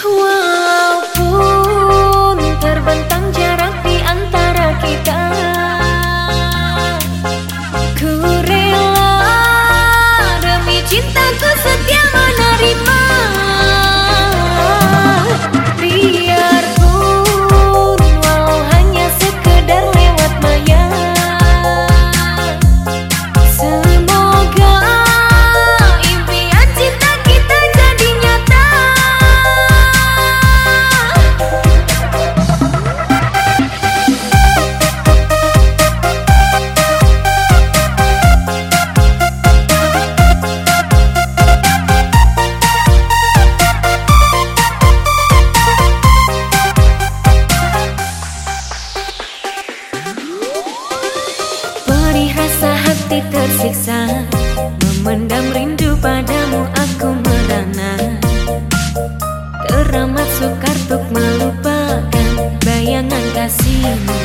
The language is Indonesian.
Walaupun terbentang jarak di antara kita Ku rela demi cintaku tersiksa. Memendam rindu padamu aku merana Teramat sukar untuk melupakan bayangan kasihmu.